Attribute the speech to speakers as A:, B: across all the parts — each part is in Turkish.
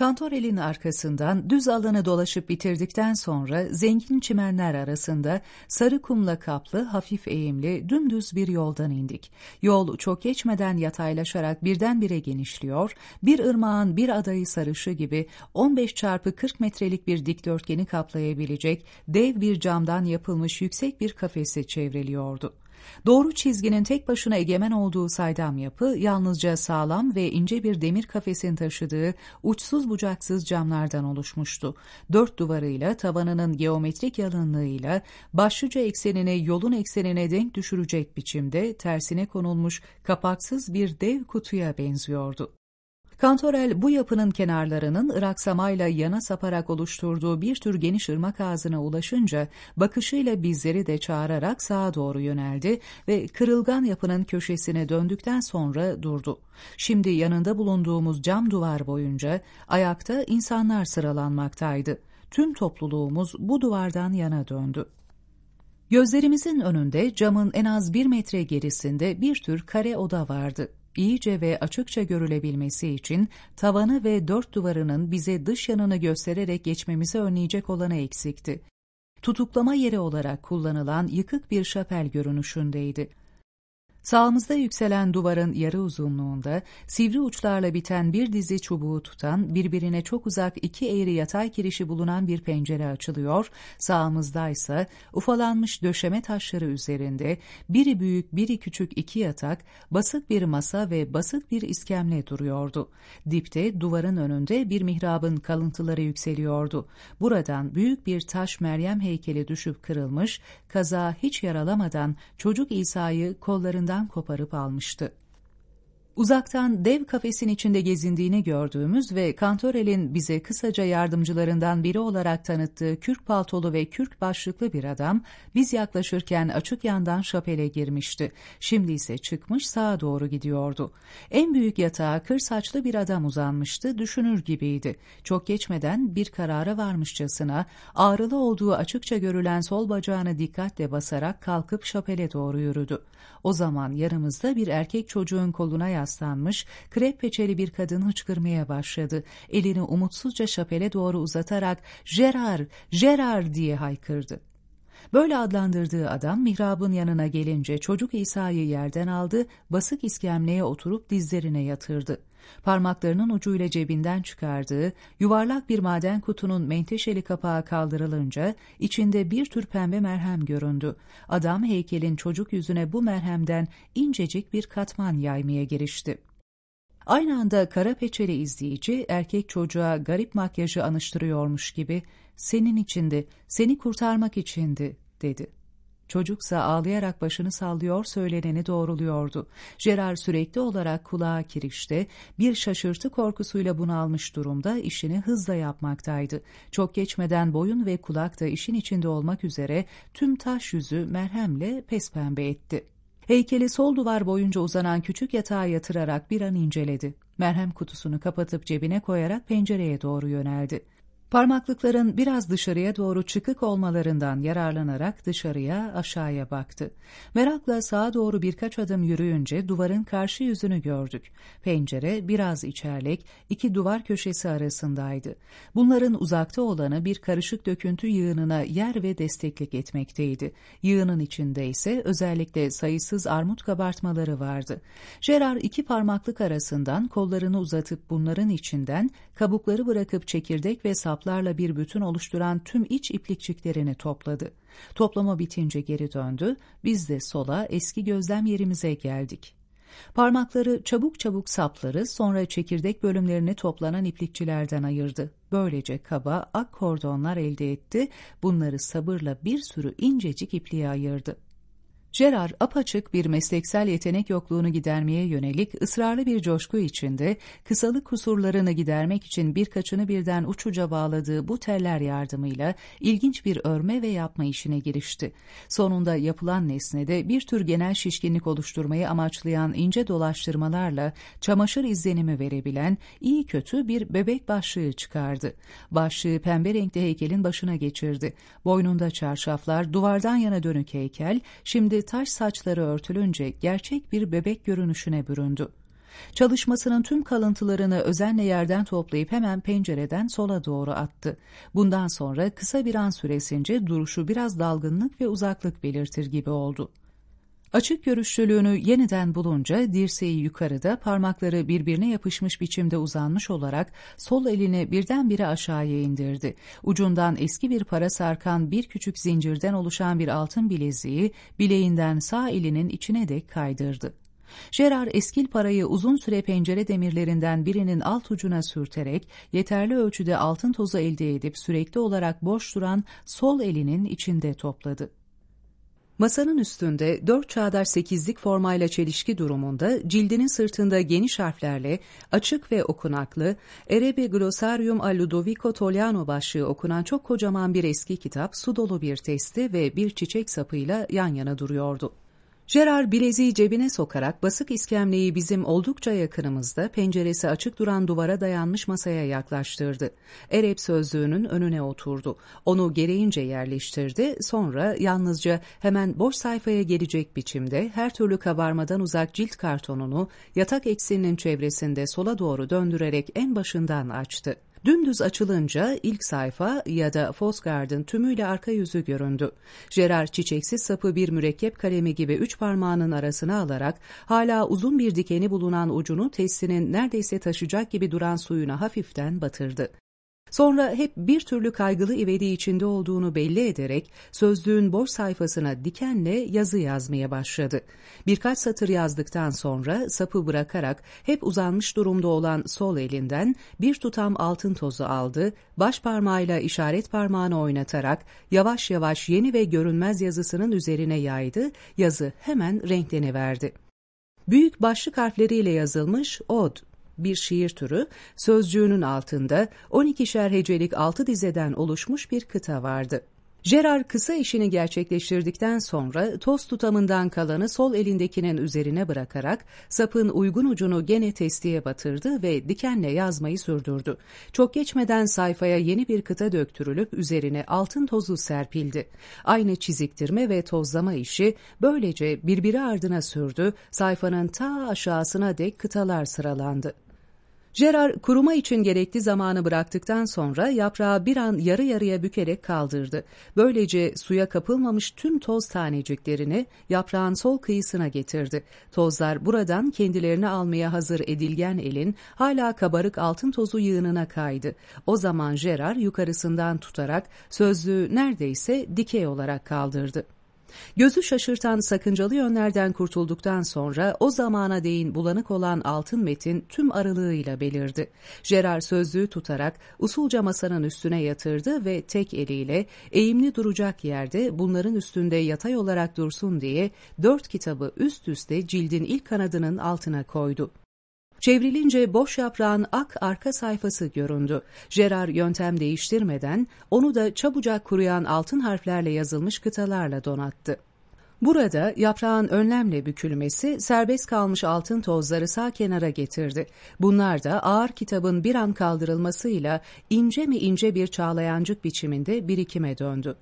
A: Kantorel'in arkasından düz alanı dolaşıp bitirdikten sonra zengin çimenler arasında sarı kumla kaplı, hafif eğimli, dümdüz bir yoldan indik. Yol çok geçmeden yataylaşarak birdenbire genişliyor, bir ırmağın bir adayı sarışı gibi 15 çarpı 40 metrelik bir dikdörtgeni kaplayabilecek dev bir camdan yapılmış yüksek bir kafesi çevreliyordu. Doğru çizginin tek başına egemen olduğu saydam yapı yalnızca sağlam ve ince bir demir kafesin taşıdığı uçsuz bucaksız camlardan oluşmuştu. Dört duvarıyla tavanının geometrik yalınlığıyla başlıca eksenini yolun eksenine denk düşürecek biçimde tersine konulmuş kapaksız bir dev kutuya benziyordu. Kantorel bu yapının kenarlarının ıraksamayla yana saparak oluşturduğu bir tür geniş ırmak ağzına ulaşınca bakışıyla bizleri de çağırarak sağa doğru yöneldi ve kırılgan yapının köşesine döndükten sonra durdu. Şimdi yanında bulunduğumuz cam duvar boyunca ayakta insanlar sıralanmaktaydı. Tüm topluluğumuz bu duvardan yana döndü. Gözlerimizin önünde camın en az bir metre gerisinde bir tür kare oda vardı iyice ve açıkça görülebilmesi için tavanı ve dört duvarının bize dış yanını göstererek geçmemizi önleyecek olanı eksikti. Tutuklama yeri olarak kullanılan yıkık bir şapel görünüşündeydi. Sağımızda yükselen duvarın yarı uzunluğunda sivri uçlarla biten bir dizi çubuğu tutan birbirine çok uzak iki eğri yatay kirişi bulunan bir pencere açılıyor, sağımızdaysa ufalanmış döşeme taşları üzerinde biri büyük biri küçük iki yatak, basık bir masa ve basık bir iskemle duruyordu. Dipte duvarın önünde bir mihrabın kalıntıları yükseliyordu. Buradan büyük bir taş Meryem heykeli düşüp kırılmış, kaza hiç yaralamadan çocuk İsa'yı kollarında kollarından koparıp almıştı. Uzaktan dev kafesin içinde gezindiğini gördüğümüz ve Kantorel'in bize kısaca yardımcılarından biri olarak tanıttığı kürk paltolu ve kürk başlıklı bir adam, biz yaklaşırken açık yandan şapele girmişti. Şimdi ise çıkmış sağa doğru gidiyordu. En büyük yatağa kır saçlı bir adam uzanmıştı, düşünür gibiydi. Çok geçmeden bir karara varmışçasına, ağrılı olduğu açıkça görülen sol bacağını dikkatle basarak kalkıp şapele doğru yürüdü. O zaman yanımızda bir erkek çocuğun koluna yaslanmış, krep peçeli bir kadın hıçkırmaya başladı. Elini umutsuzca şapele doğru uzatarak ''Gerard, Gerard!'' diye haykırdı. Böyle adlandırdığı adam mihrabın yanına gelince çocuk İsa'yı yerden aldı, basık iskemleye oturup dizlerine yatırdı. Parmaklarının ucuyla cebinden çıkardığı yuvarlak bir maden kutunun menteşeli kapağı kaldırılınca içinde bir tür pembe merhem göründü. Adam heykelin çocuk yüzüne bu merhemden incecik bir katman yaymaya girişti. Aynı anda kara peçeli izleyici erkek çocuğa garip makyajı anıştırıyormuş gibi senin içindi, seni kurtarmak içindi dedi. Çocuksa ağlayarak başını sallıyor söyleneni doğruluyordu. Gerard sürekli olarak kulağa kirişte, bir şaşırtı korkusuyla bunalmış durumda işini hızla yapmaktaydı. Çok geçmeden boyun ve kulak da işin içinde olmak üzere tüm taş yüzü merhemle pespembe etti. Heykeli sol duvar boyunca uzanan küçük yatağa yatırarak bir an inceledi. Merhem kutusunu kapatıp cebine koyarak pencereye doğru yöneldi. Parmaklıkların biraz dışarıya doğru çıkık olmalarından yararlanarak dışarıya aşağıya baktı. Merakla sağa doğru birkaç adım yürüyünce duvarın karşı yüzünü gördük. Pencere biraz içerlek, iki duvar köşesi arasındaydı. Bunların uzakta olanı bir karışık döküntü yığınına yer ve desteklik etmekteydi. Yığının içinde ise özellikle sayısız armut kabartmaları vardı. Gerard iki parmaklık arasından kollarını uzatıp bunların içinden kabukları bırakıp çekirdek ve sap saplarla bir bütün oluşturan tüm iç iplikçiklerini topladı. Toplama bitince geri döndü, biz de sola eski gözlem yerimize geldik. Parmakları çabuk çabuk sapları sonra çekirdek bölümlerini toplanan iplikçilerden ayırdı. Böylece kaba ak kordonlar elde etti, bunları sabırla bir sürü incecik ipliğe ayırdı. Gerard apaçık bir mesleksel yetenek yokluğunu gidermeye yönelik ısrarlı bir coşku içinde kısalık kusurlarını gidermek için birkaçını birden uçuca bağladığı bu teller yardımıyla ilginç bir örme ve yapma işine girişti. Sonunda yapılan nesnede bir tür genel şişkinlik oluşturmayı amaçlayan ince dolaştırmalarla çamaşır izlenimi verebilen iyi kötü bir bebek başlığı çıkardı. Başlığı pembe renkli heykelin başına geçirdi. Boynunda çarşaflar, duvardan yana dönük heykel, şimdi taş saçları örtülünce gerçek bir bebek görünüşüne büründü. Çalışmasının tüm kalıntılarını özenle yerden toplayıp hemen pencereden sola doğru attı. Bundan sonra kısa bir an süresince duruşu biraz dalgınlık ve uzaklık belirtir gibi oldu. Açık görüşlülüğünü yeniden bulunca dirseği yukarıda parmakları birbirine yapışmış biçimde uzanmış olarak sol elini birdenbire aşağıya indirdi. Ucundan eski bir para sarkan bir küçük zincirden oluşan bir altın bileziği bileğinden sağ elinin içine dek kaydırdı. Gerard eskil parayı uzun süre pencere demirlerinden birinin alt ucuna sürterek yeterli ölçüde altın tozu elde edip sürekli olarak boş duran sol elinin içinde topladı. Masanın üstünde dört çağdaş sekizlik formayla çelişki durumunda cildinin sırtında geniş harflerle açık ve okunaklı Erebe Glossarium a Ludovico Toliano başlığı okunan çok kocaman bir eski kitap su dolu bir testi ve bir çiçek sapıyla yan yana duruyordu. Gerard bileziği cebine sokarak basık iskemleyi bizim oldukça yakınımızda penceresi açık duran duvara dayanmış masaya yaklaştırdı. Erep sözlüğünün önüne oturdu. Onu gereğince yerleştirdi. Sonra yalnızca hemen boş sayfaya gelecek biçimde her türlü kabarmadan uzak cilt kartonunu yatak ekseninin çevresinde sola doğru döndürerek en başından açtı. Dümdüz açılınca ilk sayfa ya da Fosgard'ın tümüyle arka yüzü göründü. Gerard çiçeksiz sapı bir mürekkep kalemi gibi üç parmağının arasına alarak hala uzun bir dikeni bulunan ucunu testinin neredeyse taşıyacak gibi duran suyuna hafiften batırdı. Sonra hep bir türlü kaygılı ivedi içinde olduğunu belli ederek sözlüğün boş sayfasına dikenle yazı yazmaya başladı. Birkaç satır yazdıktan sonra sapı bırakarak hep uzanmış durumda olan sol elinden bir tutam altın tozu aldı, baş parmağıyla işaret parmağını oynatarak yavaş yavaş yeni ve görünmez yazısının üzerine yaydı, yazı hemen renkleniverdi. Büyük başlık harfleriyle yazılmış Od bir şiir türü, sözcüğünün altında 12'şer hecelik altı dizeden oluşmuş bir kıta vardı. Gerard kısa işini gerçekleştirdikten sonra toz tutamından kalanı sol elindekinin üzerine bırakarak sapın uygun ucunu gene testiye batırdı ve dikenle yazmayı sürdürdü. Çok geçmeden sayfaya yeni bir kıta döktürülüp üzerine altın tozu serpildi. Aynı çiziktirme ve tozlama işi böylece birbiri ardına sürdü, sayfanın ta aşağısına dek kıtalar sıralandı. Gerard kuruma için gerekli zamanı bıraktıktan sonra yaprağı bir an yarı yarıya bükerek kaldırdı. Böylece suya kapılmamış tüm toz taneciklerini yaprağın sol kıyısına getirdi. Tozlar buradan kendilerini almaya hazır edilgen elin hala kabarık altın tozu yığınına kaydı. O zaman Gerard yukarısından tutarak sözlüğü neredeyse dikey olarak kaldırdı. Gözü şaşırtan sakıncalı yönlerden kurtulduktan sonra o zamana değin bulanık olan altın metin tüm aralığıyla belirdi. Gerard sözlüğü tutarak usulca masanın üstüne yatırdı ve tek eliyle eğimli duracak yerde bunların üstünde yatay olarak dursun diye dört kitabı üst üste cildin ilk kanadının altına koydu. Çevrilince boş yaprağın ak arka sayfası göründü. Gerard yöntem değiştirmeden onu da çabucak kuruyan altın harflerle yazılmış kıtalarla donattı. Burada yaprağın önlemle bükülmesi serbest kalmış altın tozları sağ kenara getirdi. Bunlar da ağır kitabın bir an kaldırılmasıyla ince mi ince bir çağlayancık biçiminde birikime döndü.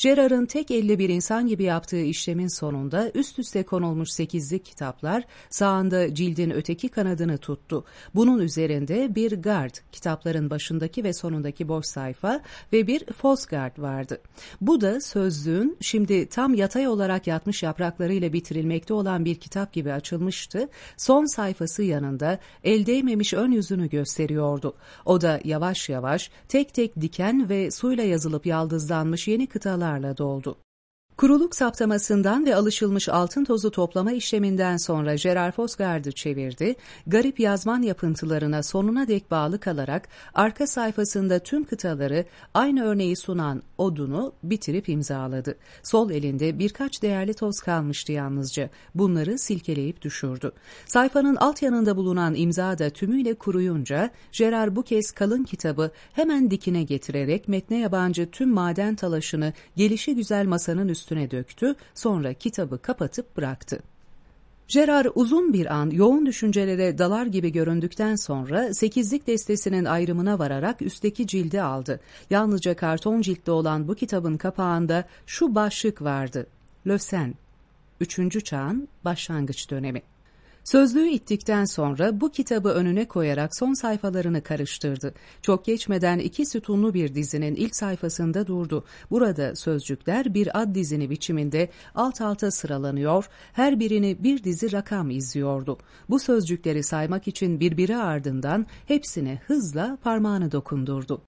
A: Gerard'ın tek elle bir insan gibi yaptığı işlemin sonunda üst üste konulmuş sekizlik kitaplar sağında cildin öteki kanadını tuttu. Bunun üzerinde bir gard, kitapların başındaki ve sonundaki boş sayfa ve bir fosgard vardı. Bu da sözlüğün şimdi tam yatay olarak yatmış yapraklarıyla bitirilmekte olan bir kitap gibi açılmıştı. Son sayfası yanında el değmemiş ön yüzünü gösteriyordu. O da yavaş yavaş tek tek diken ve suyla yazılıp yaldızlanmış yeni kıtalar notlarla doldu. Kuruluk saptamasından ve alışılmış altın tozu toplama işleminden sonra Gerard Fosgard'ı çevirdi, garip yazman yapıntılarına sonuna dek bağlı kalarak arka sayfasında tüm kıtaları aynı örneği sunan odunu bitirip imzaladı. Sol elinde birkaç değerli toz kalmıştı yalnızca. Bunları silkeleyip düşürdü. Sayfanın alt yanında bulunan imza da tümüyle kuruyunca Gerard bu kez kalın kitabı hemen dikine getirerek metne yabancı tüm maden talaşını gelişi güzel masanın üstüne üstüne döktü, sonra kitabı kapatıp bıraktı. Gerard uzun bir an yoğun düşüncelere dalar gibi göründükten sonra sekizlik destesinin ayrımına vararak üstteki cildi aldı. Yalnızca karton ciltli olan bu kitabın kapağında şu başlık vardı. Lösen, Üçüncü Çağın Başlangıç Dönemi. Sözlüğü ittikten sonra bu kitabı önüne koyarak son sayfalarını karıştırdı. Çok geçmeden iki sütunlu bir dizinin ilk sayfasında durdu. Burada sözcükler bir ad dizini biçiminde alt alta sıralanıyor, her birini bir dizi rakam izliyordu. Bu sözcükleri saymak için birbiri ardından hepsine hızla parmağını dokundurdu.